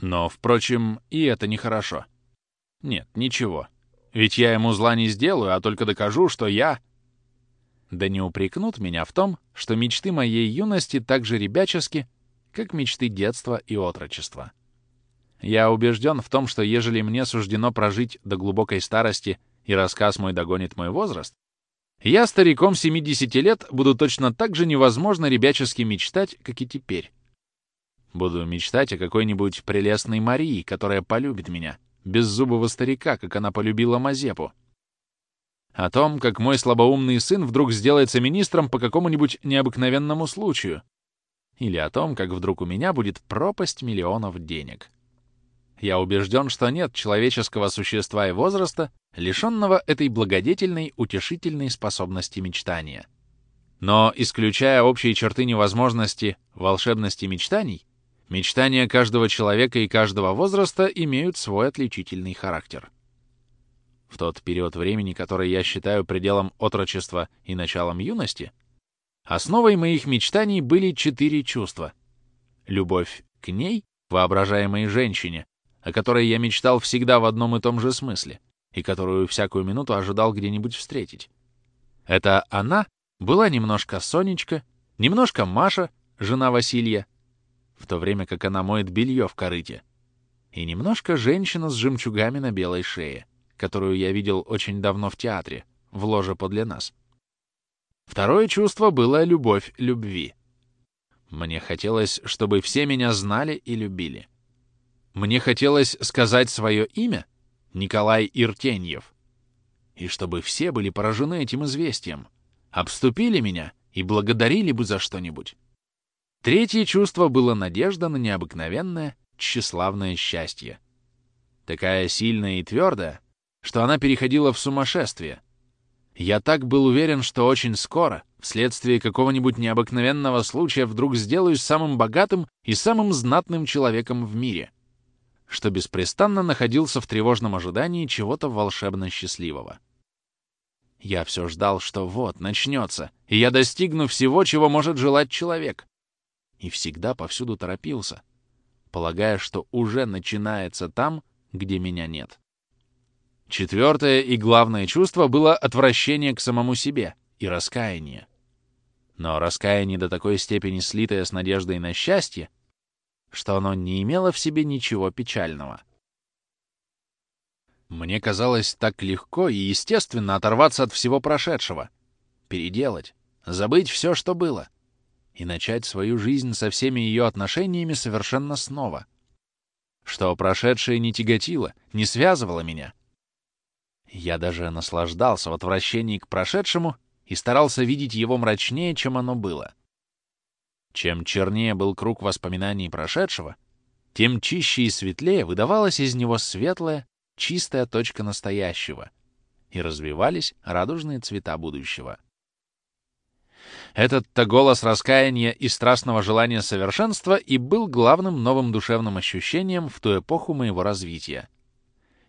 Но, впрочем, и это нехорошо. Нет, ничего. Ведь я ему зла не сделаю, а только докажу, что я... Да не упрекнут меня в том, что мечты моей юности так же ребячески, как мечты детства и отрочества. Я убежден в том, что ежели мне суждено прожить до глубокой старости и рассказ мой догонит мой возраст, я стариком 70 лет буду точно так же невозможно ребячески мечтать, как и теперь. Буду мечтать о какой-нибудь прелестной Марии, которая полюбит меня, беззубого старика, как она полюбила Мазепу. О том, как мой слабоумный сын вдруг сделается министром по какому-нибудь необыкновенному случаю. Или о том, как вдруг у меня будет пропасть миллионов денег. Я убежден, что нет человеческого существа и возраста, лишенного этой благодетельной, утешительной способности мечтания. Но, исключая общие черты невозможности, волшебности мечтаний, мечтания каждого человека и каждого возраста имеют свой отличительный характер. В тот период времени, который я считаю пределом отрочества и началом юности, основой моих мечтаний были четыре чувства. Любовь к ней, воображаемой женщине, о которой я мечтал всегда в одном и том же смысле, и которую всякую минуту ожидал где-нибудь встретить. Это она была немножко Сонечка, немножко Маша, жена Василия, в то время как она моет белье в корыте, и немножко женщина с жемчугами на белой шее, которую я видел очень давно в театре, в ложе подле нас. Второе чувство было любовь любви. Мне хотелось, чтобы все меня знали и любили. Мне хотелось сказать свое имя — Николай Иртеньев. И чтобы все были поражены этим известием, обступили меня и благодарили бы за что-нибудь. Третье чувство было надежда на необыкновенное, тщеславное счастье. Такая сильная и твердая, что она переходила в сумасшествие. Я так был уверен, что очень скоро, вследствие какого-нибудь необыкновенного случая, вдруг сделаюсь самым богатым и самым знатным человеком в мире — что беспрестанно находился в тревожном ожидании чего-то волшебно счастливого. Я все ждал, что вот, начнется, и я достигну всего, чего может желать человек. И всегда повсюду торопился, полагая, что уже начинается там, где меня нет. Четвертое и главное чувство было отвращение к самому себе и раскаяние. Но раскаяние до такой степени слитое с надеждой на счастье, что оно не имело в себе ничего печального. Мне казалось так легко и естественно оторваться от всего прошедшего, переделать, забыть все, что было, и начать свою жизнь со всеми ее отношениями совершенно снова, что прошедшее не тяготило, не связывало меня. Я даже наслаждался в отвращении к прошедшему и старался видеть его мрачнее, чем оно было. Чем чернее был круг воспоминаний прошедшего, тем чище и светлее выдавалась из него светлая, чистая точка настоящего, и развивались радужные цвета будущего. Этот-то голос раскаяния и страстного желания совершенства и был главным новым душевным ощущением в ту эпоху моего развития.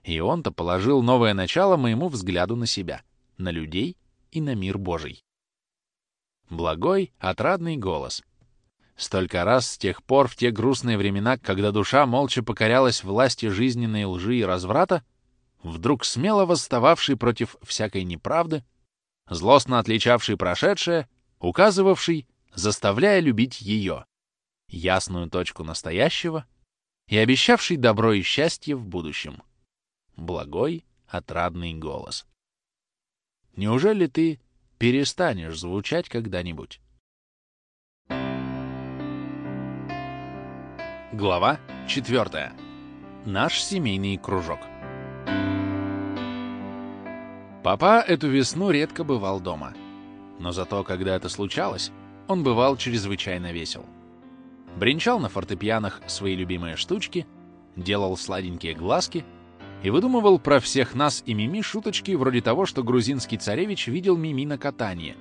И он-то положил новое начало моему взгляду на себя, на людей и на мир Божий. Благой, отрадный голос — Столько раз с тех пор, в те грустные времена, когда душа молча покорялась власти жизненной лжи и разврата, вдруг смело восстававший против всякой неправды, злостно отличавший прошедшее, указывавший, заставляя любить ее, ясную точку настоящего и обещавший добро и счастье в будущем. Благой, отрадный голос. Неужели ты перестанешь звучать когда-нибудь? Глава 4. Наш семейный кружок. Папа эту весну редко бывал дома. Но зато, когда это случалось, он бывал чрезвычайно весел. Бренчал на фортепианах свои любимые штучки, делал сладенькие глазки и выдумывал про всех нас и Мими шуточки вроде того, что грузинский царевич видел Мими на катании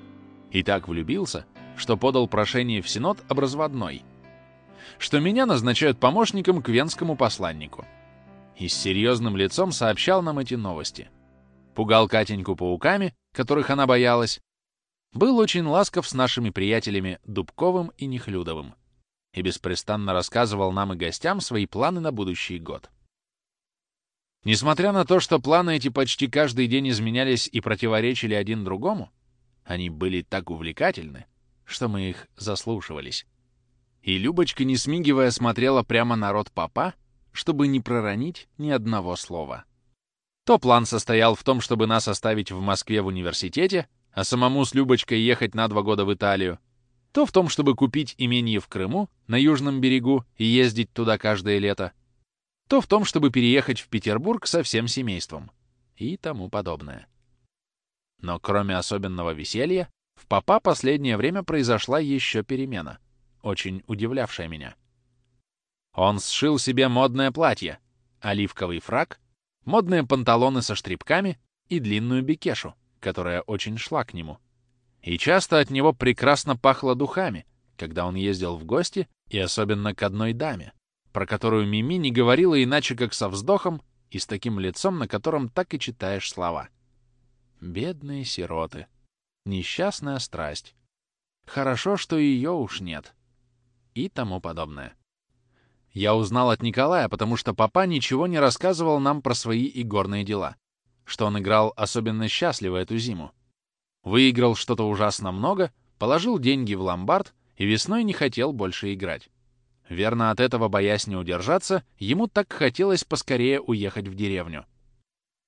и так влюбился, что подал прошение в Синод об разводной — что меня назначают помощником к венскому посланнику. И с серьезным лицом сообщал нам эти новости. Пугал Катеньку пауками, которых она боялась. Был очень ласков с нашими приятелями Дубковым и Нехлюдовым. и беспрестанно рассказывал нам и гостям свои планы на будущий год. Несмотря на то, что планы эти почти каждый день изменялись и противоречили один другому, они были так увлекательны, что мы их заслушивались. И Любочка, не смигивая, смотрела прямо на рот папа, чтобы не проронить ни одного слова. То план состоял в том, чтобы нас оставить в Москве в университете, а самому с Любочкой ехать на два года в Италию, то в том, чтобы купить имение в Крыму, на южном берегу, и ездить туда каждое лето, то в том, чтобы переехать в Петербург со всем семейством и тому подобное. Но кроме особенного веселья, в папа последнее время произошла еще перемена, очень удивлявшая меня. Он сшил себе модное платье, оливковый фрак, модные панталоны со штрипками и длинную бекешу, которая очень шла к нему. И часто от него прекрасно пахло духами, когда он ездил в гости, и особенно к одной даме, про которую Мими не говорила иначе, как со вздохом и с таким лицом, на котором так и читаешь слова. Бедные сироты. Несчастная страсть. Хорошо, что ее уж нет. И тому подобное. Я узнал от Николая, потому что папа ничего не рассказывал нам про свои игорные дела. Что он играл особенно счастливо эту зиму. Выиграл что-то ужасно много, положил деньги в ломбард и весной не хотел больше играть. Верно, от этого, боясь не удержаться, ему так хотелось поскорее уехать в деревню.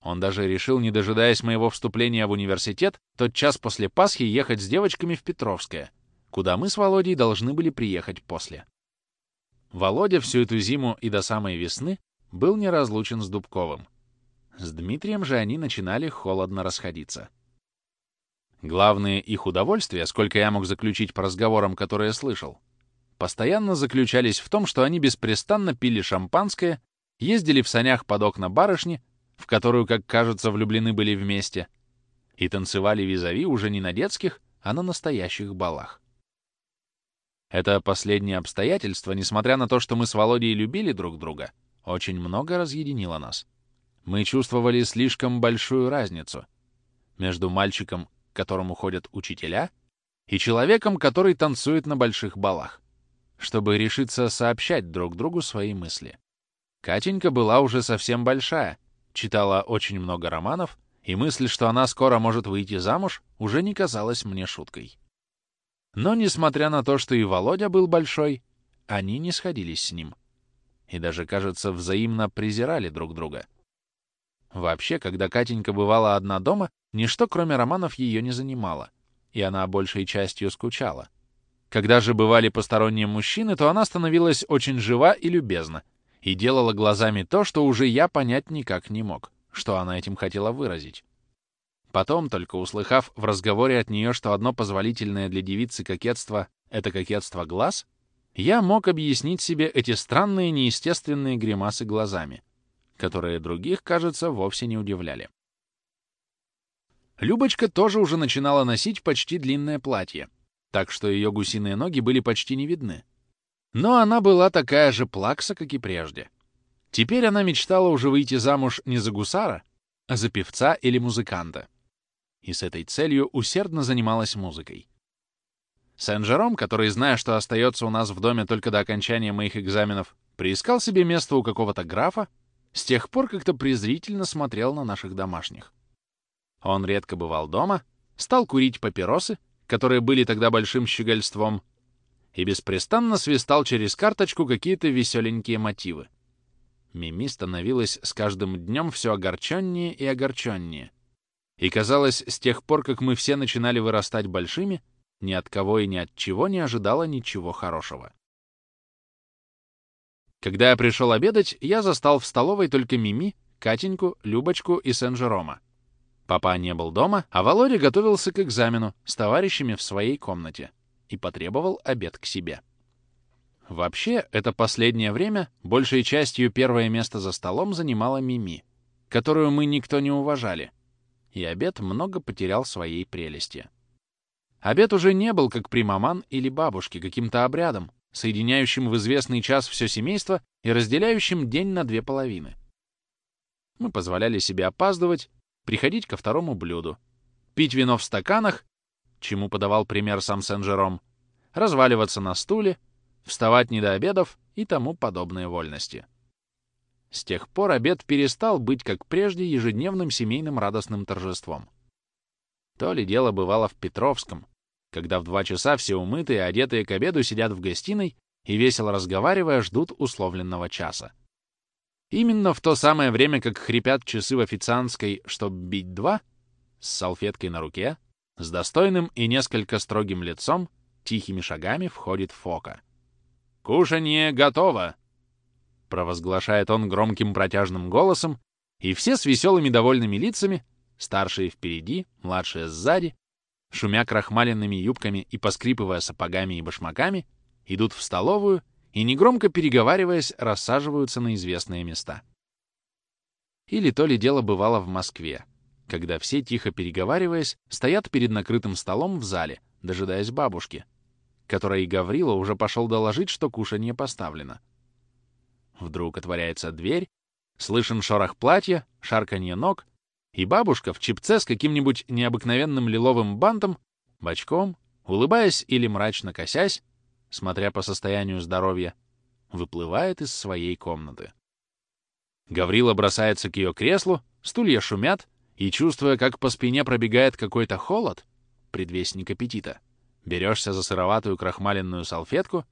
Он даже решил, не дожидаясь моего вступления в университет, тот час после Пасхи ехать с девочками в Петровское, куда мы с Володей должны были приехать после. Володя всю эту зиму и до самой весны был неразлучен с Дубковым. С Дмитрием же они начинали холодно расходиться. Главное их удовольствие, сколько я мог заключить по разговорам, которые слышал, постоянно заключались в том, что они беспрестанно пили шампанское, ездили в санях под окна барышни, в которую, как кажется, влюблены были вместе, и танцевали визави уже не на детских, а на настоящих балах. Это последнее обстоятельство, несмотря на то, что мы с Володей любили друг друга, очень много разъединило нас. Мы чувствовали слишком большую разницу между мальчиком, к которому ходят учителя, и человеком, который танцует на больших балах чтобы решиться сообщать друг другу свои мысли. Катенька была уже совсем большая, читала очень много романов, и мысль, что она скоро может выйти замуж, уже не казалась мне шуткой. Но, несмотря на то, что и Володя был большой, они не сходились с ним. И даже, кажется, взаимно презирали друг друга. Вообще, когда Катенька бывала одна дома, ничто, кроме романов, ее не занимало, и она большей частью скучала. Когда же бывали посторонние мужчины, то она становилась очень жива и любезна и делала глазами то, что уже я понять никак не мог, что она этим хотела выразить. Потом, только услыхав в разговоре от нее, что одно позволительное для девицы кокетство — это кокетство глаз, я мог объяснить себе эти странные неестественные гримасы глазами, которые других, кажется, вовсе не удивляли. Любочка тоже уже начинала носить почти длинное платье — так что ее гусиные ноги были почти не видны. Но она была такая же плакса, как и прежде. Теперь она мечтала уже выйти замуж не за гусара, а за певца или музыканта. И с этой целью усердно занималась музыкой. Сен-Жером, который, зная, что остается у нас в доме только до окончания моих экзаменов, приискал себе место у какого-то графа, с тех пор как-то презрительно смотрел на наших домашних. Он редко бывал дома, стал курить папиросы которые были тогда большим щегольством, и беспрестанно свистал через карточку какие-то веселенькие мотивы. Мими становилась с каждым днем все огорченнее и огорченнее. И казалось, с тех пор, как мы все начинали вырастать большими, ни от кого и ни от чего не ожидала ничего хорошего. Когда я пришел обедать, я застал в столовой только Мими, Катеньку, Любочку и Сен-Жерома. Папа не был дома, а Володя готовился к экзамену с товарищами в своей комнате и потребовал обед к себе. Вообще, это последнее время большей частью первое место за столом занимала Мими, которую мы никто не уважали, и обед много потерял своей прелести. Обед уже не был, как при маман или бабушке, каким-то обрядом, соединяющим в известный час все семейство и разделяющим день на две половины. Мы позволяли себе опаздывать приходить ко второму блюду, пить вино в стаканах, чему подавал пример сам Сен-Жером, разваливаться на стуле, вставать не до обедов и тому подобные вольности. С тех пор обед перестал быть, как прежде, ежедневным семейным радостным торжеством. То ли дело бывало в Петровском, когда в два часа все умытые, одетые к обеду сидят в гостиной и, весело разговаривая, ждут условленного часа. Именно в то самое время, как хрипят часы в официантской «чтоб бить два», с салфеткой на руке, с достойным и несколько строгим лицом, тихими шагами входит Фока. «Кушанье готово!» провозглашает он громким протяжным голосом, и все с веселыми довольными лицами, старшие впереди, младшие сзади, шумя крахмаленными юбками и поскрипывая сапогами и башмаками, идут в столовую и, негромко переговариваясь, рассаживаются на известные места. Или то ли дело бывало в Москве, когда все, тихо переговариваясь, стоят перед накрытым столом в зале, дожидаясь бабушки, которой Гаврила уже пошел доложить, что кушанье поставлено. Вдруг отворяется дверь, слышен шорох платья, шарканье ног, и бабушка в чипце с каким-нибудь необыкновенным лиловым бантом, бочком, улыбаясь или мрачно косясь, смотря по состоянию здоровья, выплывает из своей комнаты. Гаврила бросается к ее креслу, стулья шумят, и, чувствуя, как по спине пробегает какой-то холод, предвестник аппетита, берешься за сыроватую крахмаленную салфетку,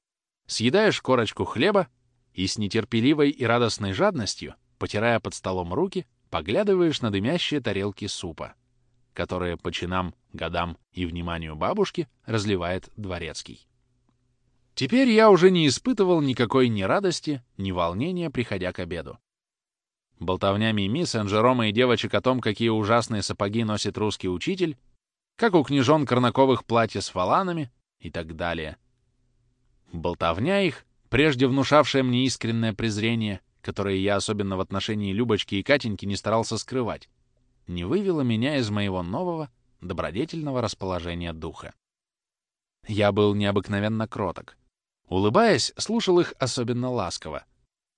съедаешь корочку хлеба и с нетерпеливой и радостной жадностью, потирая под столом руки, поглядываешь на дымящие тарелки супа, которые по чинам, годам и вниманию бабушки разливает дворецкий. Теперь я уже не испытывал никакой ни радости, ни волнения, приходя к обеду. Болтовня Мими, Сен-Жерома и девочек о том, какие ужасные сапоги носит русский учитель, как у княжон Корнаковых платья с фаланами и так далее. Болтовня их прежде внушавшее мне искреннее презрение, которое я особенно в отношении Любочки и Катеньки не старался скрывать, не вывело меня из моего нового, добродетельного расположения духа. Я был необыкновенно кроток. Улыбаясь, слушал их особенно ласково,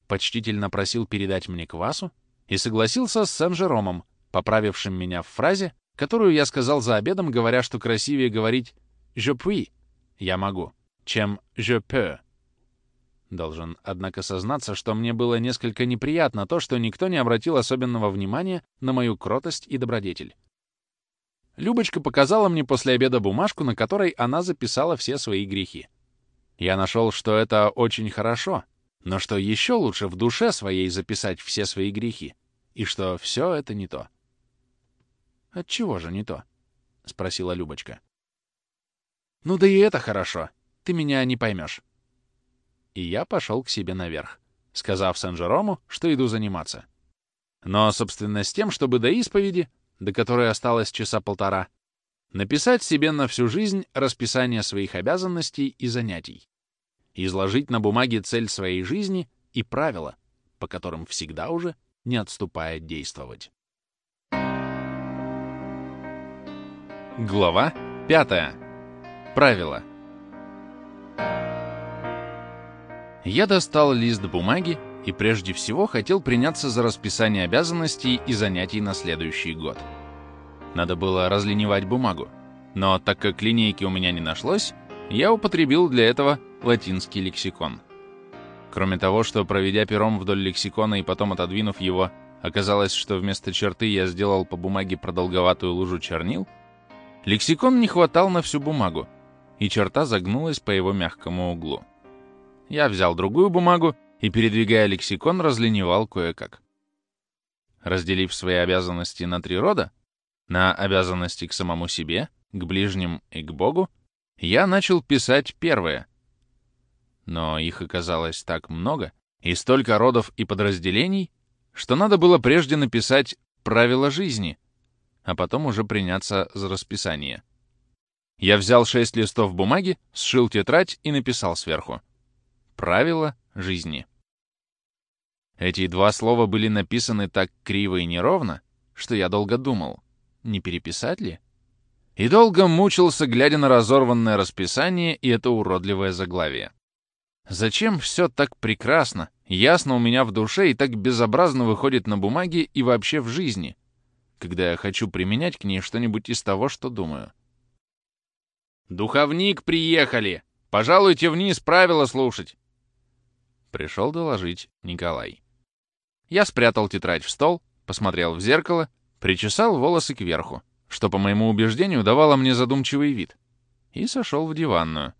почтительно просил передать мне квасу и согласился с Сен-Жеромом, поправившим меня в фразе, которую я сказал за обедом, говоря, что красивее говорить «je puis» — «я могу», чем «je peux» Должен, однако, сознаться, что мне было несколько неприятно то, что никто не обратил особенного внимания на мою кротость и добродетель. Любочка показала мне после обеда бумажку, на которой она записала все свои грехи. Я нашел, что это очень хорошо, но что еще лучше в душе своей записать все свои грехи, и что все это не то. «Отчего же не то?» — спросила Любочка. «Ну да и это хорошо. Ты меня не поймешь и я пошел к себе наверх, сказав Сен-Жерому, что иду заниматься. Но, собственно, с тем, чтобы до исповеди, до которой осталось часа полтора, написать себе на всю жизнь расписание своих обязанностей и занятий, изложить на бумаге цель своей жизни и правила, по которым всегда уже не отступая действовать. Глава 5. Правила. Я достал лист бумаги и прежде всего хотел приняться за расписание обязанностей и занятий на следующий год. Надо было разлинивать бумагу, но так как линейки у меня не нашлось, я употребил для этого латинский лексикон. Кроме того, что проведя пером вдоль лексикона и потом отодвинув его, оказалось, что вместо черты я сделал по бумаге продолговатую лужу чернил, лексикон не хватал на всю бумагу, и черта загнулась по его мягкому углу. Я взял другую бумагу и, передвигая лексикон, разленивал кое-как. Разделив свои обязанности на три рода, на обязанности к самому себе, к ближним и к Богу, я начал писать первое. Но их оказалось так много, и столько родов и подразделений, что надо было прежде написать «правила жизни», а потом уже приняться за расписание. Я взял шесть листов бумаги, сшил тетрадь и написал сверху. Правила жизни. Эти два слова были написаны так криво и неровно, что я долго думал, не переписать ли? И долго мучился, глядя на разорванное расписание и это уродливое заглавие. Зачем все так прекрасно, ясно у меня в душе и так безобразно выходит на бумаге и вообще в жизни, когда я хочу применять к ней что-нибудь из того, что думаю? «Духовник приехали! Пожалуйте вниз правила слушать!» Пришел доложить Николай. Я спрятал тетрадь в стол, посмотрел в зеркало, причесал волосы кверху, что, по моему убеждению, давало мне задумчивый вид, и сошел в диванную,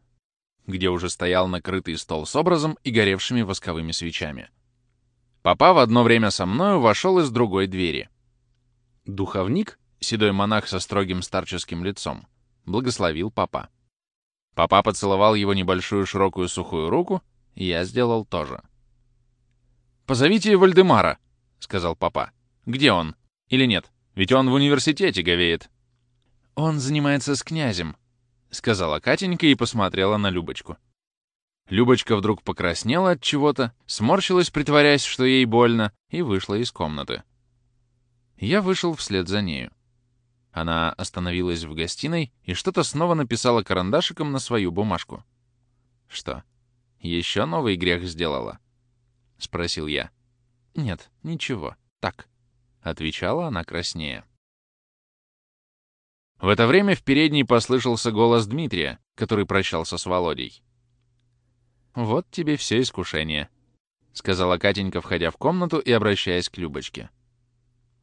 где уже стоял накрытый стол с образом и горевшими восковыми свечами. Папа в одно время со мною вошел из другой двери. Духовник, седой монах со строгим старческим лицом, благословил папа. Папа поцеловал его небольшую широкую сухую руку, я сделал то же. «Позовите Вальдемара», — сказал папа. «Где он? Или нет? Ведь он в университете говеет». «Он занимается с князем», — сказала Катенька и посмотрела на Любочку. Любочка вдруг покраснела от чего-то, сморщилась, притворяясь, что ей больно, и вышла из комнаты. Я вышел вслед за нею. Она остановилась в гостиной и что-то снова написала карандашиком на свою бумажку. «Что, еще новый грех сделала?» — спросил я. «Нет, ничего, так», — отвечала она краснее. В это время в передней послышался голос Дмитрия, который прощался с Володей. «Вот тебе все искушение», — сказала Катенька, входя в комнату и обращаясь к Любочке.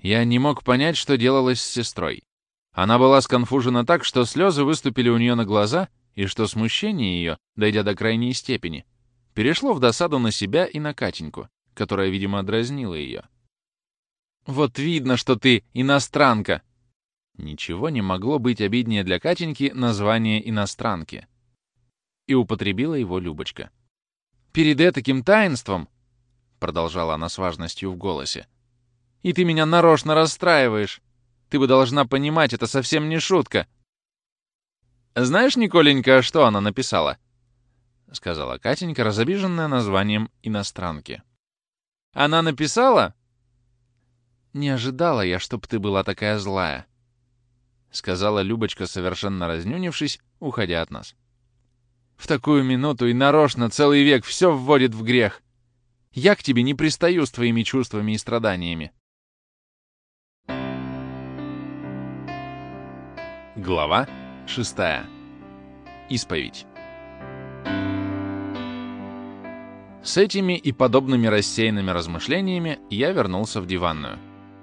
Я не мог понять, что делалось с сестрой. Она была сконфужена так, что слезы выступили у нее на глаза, и что смущение ее, дойдя до крайней степени, перешло в досаду на себя и на Катеньку, которая, видимо, дразнила ее. «Вот видно, что ты иностранка!» Ничего не могло быть обиднее для Катеньки название иностранки. И употребила его Любочка. «Перед этаким таинством!» — продолжала она с важностью в голосе. «И ты меня нарочно расстраиваешь! Ты бы должна понимать, это совсем не шутка!» «Знаешь, Николенька, что она написала?» — сказала Катенька, разобиженная названием иностранки. «Она написала?» «Не ожидала я, чтоб ты была такая злая», — сказала Любочка, совершенно разнюнившись, уходя от нас. «В такую минуту и нарочно целый век все вводит в грех. Я к тебе не пристаю с твоими чувствами и страданиями». Глава шестая. Исповедь. С этими и подобными рассеянными размышлениями я вернулся в диванную.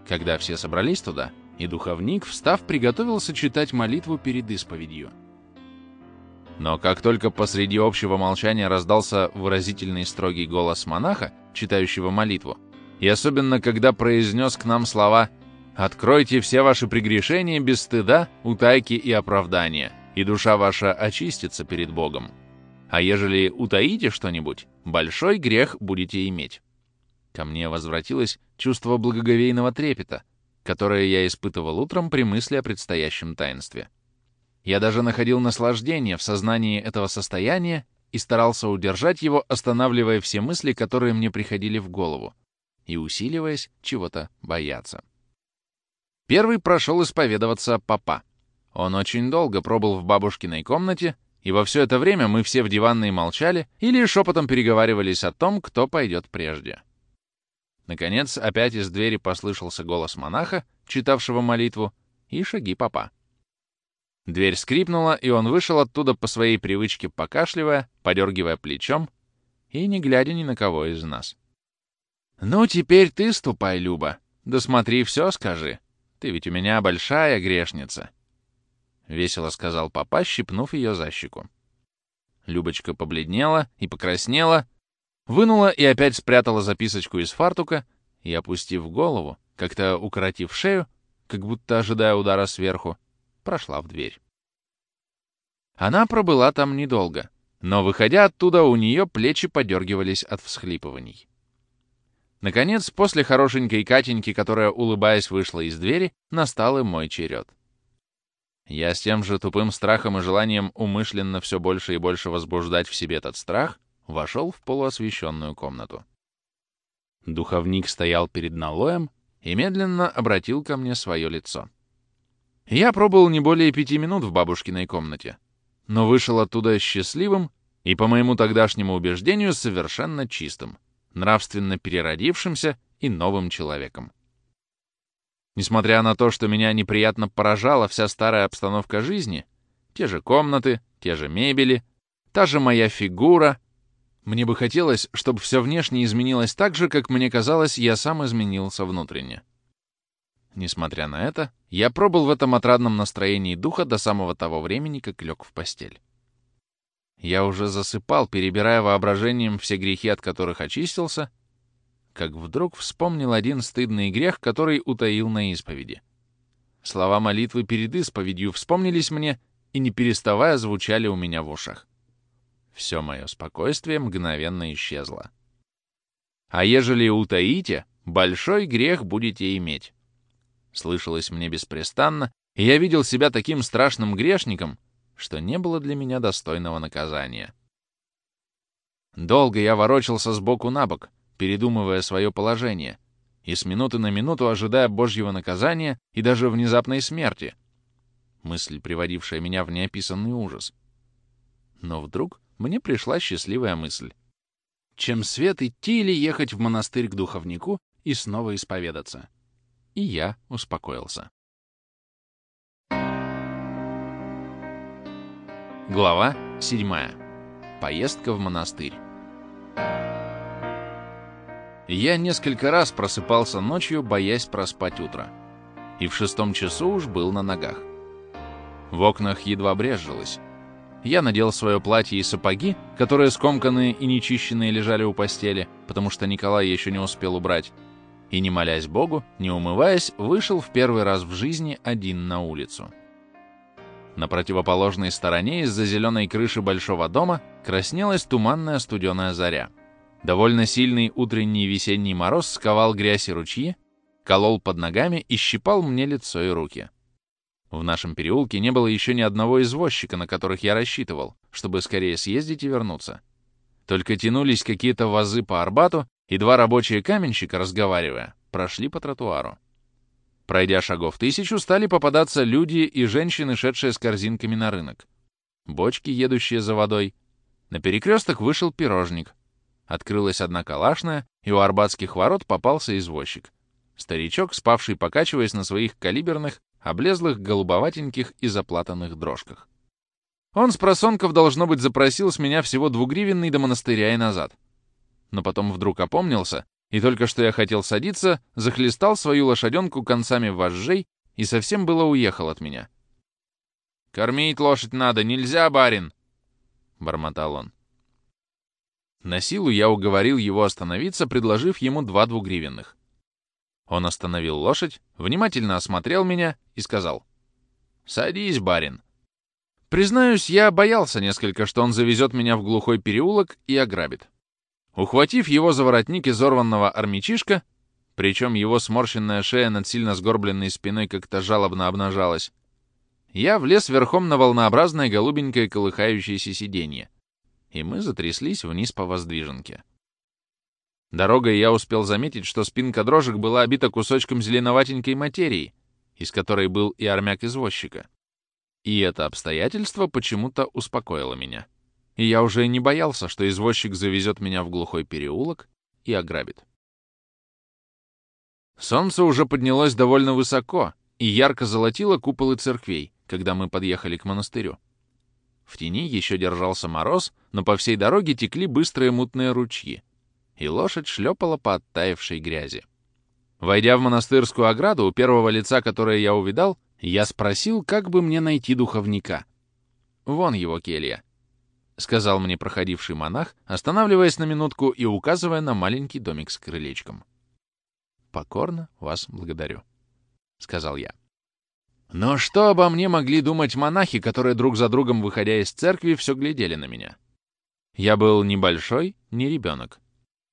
Когда все собрались туда, и духовник, встав, приготовился читать молитву перед исповедью. Но как только посреди общего молчания раздался выразительный строгий голос монаха, читающего молитву, и особенно когда произнес к нам слова «Откройте все ваши прегрешения без стыда, утайки и оправдания, и душа ваша очистится перед Богом. А ежели утаите что-нибудь, большой грех будете иметь». Ко мне возвратилось чувство благоговейного трепета — которое я испытывал утром при мысли о предстоящем таинстве. Я даже находил наслаждение в сознании этого состояния и старался удержать его, останавливая все мысли, которые мне приходили в голову, и усиливаясь чего-то бояться. Первый прошел исповедоваться папа. Он очень долго пробыл в бабушкиной комнате, и во все это время мы все в диванной молчали или шепотом переговаривались о том, кто пойдет прежде. Наконец, опять из двери послышался голос монаха, читавшего молитву, и шаги папа. Дверь скрипнула, и он вышел оттуда по своей привычке покашливая, подергивая плечом и не глядя ни на кого из нас. «Ну, теперь ты ступай, Люба. Да смотри, все скажи. Ты ведь у меня большая грешница», — весело сказал папа, щипнув ее за щеку. Любочка побледнела и покраснела, Вынула и опять спрятала записочку из фартука и, опустив голову, как-то укоротив шею, как будто ожидая удара сверху, прошла в дверь. Она пробыла там недолго, но, выходя оттуда, у нее плечи подергивались от всхлипываний. Наконец, после хорошенькой Катеньки, которая, улыбаясь, вышла из двери, настал и мой черед. Я с тем же тупым страхом и желанием умышленно все больше и больше возбуждать в себе этот страх вошел в полуосвещенную комнату. Духовник стоял перед налоем и медленно обратил ко мне свое лицо. Я пробыл не более пяти минут в бабушкиной комнате, но вышел оттуда счастливым и, по моему тогдашнему убеждению, совершенно чистым, нравственно переродившимся и новым человеком. Несмотря на то, что меня неприятно поражала вся старая обстановка жизни, те же комнаты, те же мебели, та же моя фигура. Мне бы хотелось, чтобы все внешне изменилось так же, как мне казалось, я сам изменился внутренне. Несмотря на это, я пробыл в этом отрадном настроении духа до самого того времени, как лег в постель. Я уже засыпал, перебирая воображением все грехи, от которых очистился, как вдруг вспомнил один стыдный грех, который утаил на исповеди. Слова молитвы перед исповедью вспомнились мне и, не переставая, звучали у меня в ушах. Все мое спокойствие мгновенно исчезло. «А ежели утаите, большой грех будете иметь». Слышалось мне беспрестанно, и я видел себя таким страшным грешником, что не было для меня достойного наказания. Долго я ворочался с боку на бок, передумывая свое положение, и с минуты на минуту ожидая Божьего наказания и даже внезапной смерти. Мысль, приводившая меня в неописанный ужас. Но вдруг мне пришла счастливая мысль. Чем свет идти или ехать в монастырь к духовнику и снова исповедаться? И я успокоился. Глава 7. Поездка в монастырь. Я несколько раз просыпался ночью, боясь проспать утро. И в шестом часу уж был на ногах. В окнах едва брезжилось. Я надел свое платье и сапоги, которые скомканные и нечищенные лежали у постели, потому что Николай еще не успел убрать, и, не молясь Богу, не умываясь, вышел в первый раз в жизни один на улицу. На противоположной стороне из-за зеленой крыши большого дома краснелась туманная студеная заря. Довольно сильный утренний весенний мороз сковал грязь и ручьи, колол под ногами и щипал мне лицо и руки. В нашем переулке не было еще ни одного извозчика, на которых я рассчитывал, чтобы скорее съездить и вернуться. Только тянулись какие-то вазы по Арбату, и два рабочие каменщика, разговаривая, прошли по тротуару. Пройдя шагов тысячу, стали попадаться люди и женщины, шедшие с корзинками на рынок. Бочки, едущие за водой. На перекресток вышел пирожник. Открылась одна калашная, и у арбатских ворот попался извозчик. Старичок, спавший, покачиваясь на своих калиберных, облезлых, голубоватеньких и заплатанных дрожках. Он с просонков, должно быть, запросил с меня всего двугривенный до монастыря и назад. Но потом вдруг опомнился и только что я хотел садиться, захлестал свою лошаденку концами вожжей и совсем было уехал от меня. «Кормить лошадь надо, нельзя, барин!» — бормотал он. На силу я уговорил его остановиться, предложив ему два двугривенных. Он остановил лошадь, внимательно осмотрел меня и сказал. «Садись, барин». Признаюсь, я боялся несколько, что он завезет меня в глухой переулок и ограбит. Ухватив его за воротник изорванного армячишка, причем его сморщенная шея над сильно сгорбленной спиной как-то жалобно обнажалась, я влез верхом на волнообразное голубенькое колыхающееся сиденье, и мы затряслись вниз по воздвиженке. Дорогой я успел заметить, что спинка дрожек была обита кусочком зеленоватенькой материи, из которой был и армяк извозчика. И это обстоятельство почему-то успокоило меня и я уже не боялся, что извозчик завезет меня в глухой переулок и ограбит. Солнце уже поднялось довольно высоко и ярко золотило куполы церквей, когда мы подъехали к монастырю. В тени еще держался мороз, но по всей дороге текли быстрые мутные ручьи, и лошадь шлепала по оттаившей грязи. Войдя в монастырскую ограду, у первого лица, которое я увидал, я спросил, как бы мне найти духовника. Вон его келья. — сказал мне проходивший монах, останавливаясь на минутку и указывая на маленький домик с крылечком. «Покорно вас благодарю», — сказал я. Но что обо мне могли думать монахи, которые друг за другом, выходя из церкви, все глядели на меня? Я был ни большой, ни ребенок.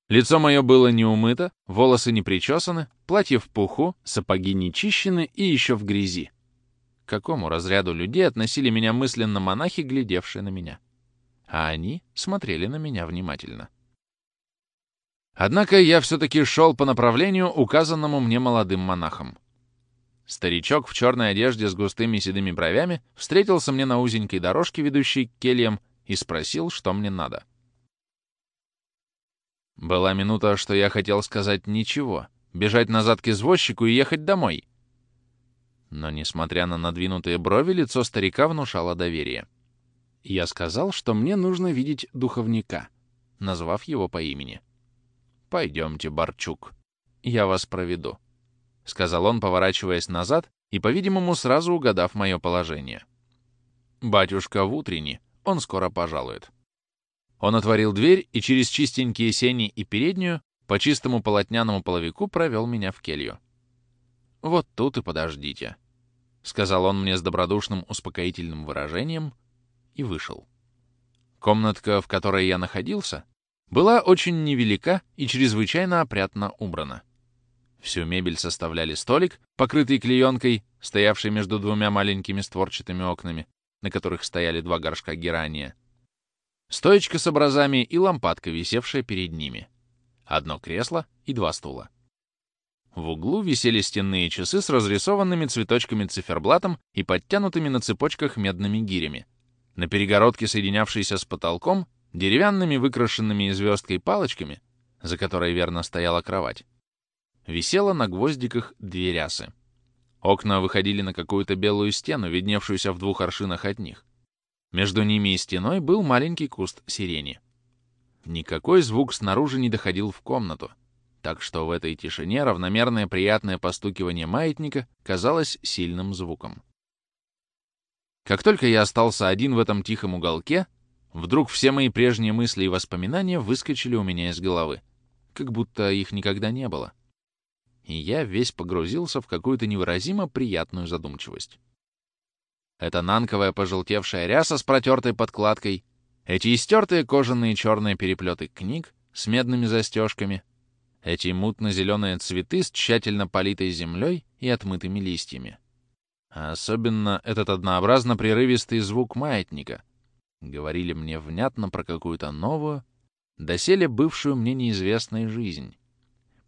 Лицо мое было не умыто, волосы не причесаны, платье в пуху, сапоги не чищены и еще в грязи. К какому разряду людей относили меня мысленно монахи, глядевшие на меня? А они смотрели на меня внимательно. Однако я все-таки шел по направлению, указанному мне молодым монахом. Старичок в черной одежде с густыми седыми бровями встретился мне на узенькой дорожке, ведущей к кельям, и спросил, что мне надо. Была минута, что я хотел сказать ничего, бежать назад к извозчику и ехать домой. Но, несмотря на надвинутые брови, лицо старика внушало доверие. Я сказал, что мне нужно видеть духовника, назвав его по имени. «Пойдемте, Барчук, я вас проведу», — сказал он, поворачиваясь назад и, по-видимому, сразу угадав мое положение. «Батюшка в утренне, он скоро пожалует». Он отворил дверь и через чистенькие сени и переднюю по чистому полотняному половику провел меня в келью. «Вот тут и подождите», — сказал он мне с добродушным успокоительным выражением и вышел. Комнатка, в которой я находился, была очень невелика и чрезвычайно опрятно убрана. Всю мебель составляли столик, покрытый клеенкой, стоявший между двумя маленькими створчатыми окнами, на которых стояли два горшка герания, стоечка с образами и лампадка, висевшая перед ними, одно кресло и два стула. В углу висели стенные часы с разрисованными цветочками циферблатом и подтянутыми на цепочках медными гирями. На перегородке, соединявшейся с потолком, деревянными выкрашенными звездкой палочками, за которой верно стояла кровать, висела на гвоздиках две рясы. Окна выходили на какую-то белую стену, видневшуюся в двух аршинах от них. Между ними и стеной был маленький куст сирени. Никакой звук снаружи не доходил в комнату — так что в этой тишине равномерное приятное постукивание маятника казалось сильным звуком. Как только я остался один в этом тихом уголке, вдруг все мои прежние мысли и воспоминания выскочили у меня из головы, как будто их никогда не было. И я весь погрузился в какую-то невыразимо приятную задумчивость. Эта нанковая пожелтевшая ряса с протертой подкладкой, эти истертые кожаные черные переплеты книг с медными застежками — эти мутно-зеленые цветы с тщательно политой землей и отмытыми листьями. А особенно этот однообразно прерывистый звук маятника. Говорили мне внятно про какую-то новую, доселе бывшую мне неизвестной жизнь.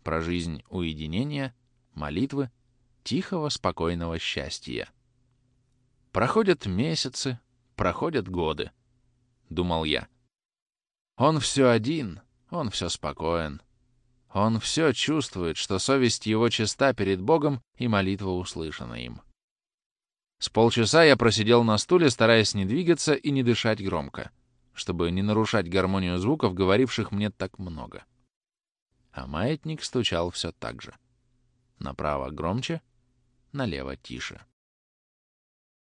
Про жизнь уединения, молитвы, тихого, спокойного счастья. Проходят месяцы, проходят годы, — думал я. Он все один, он все спокоен. Он все чувствует, что совесть его чиста перед Богом и молитва услышана им. С полчаса я просидел на стуле, стараясь не двигаться и не дышать громко, чтобы не нарушать гармонию звуков, говоривших мне так много. А маятник стучал все так же. Направо громче, налево тише.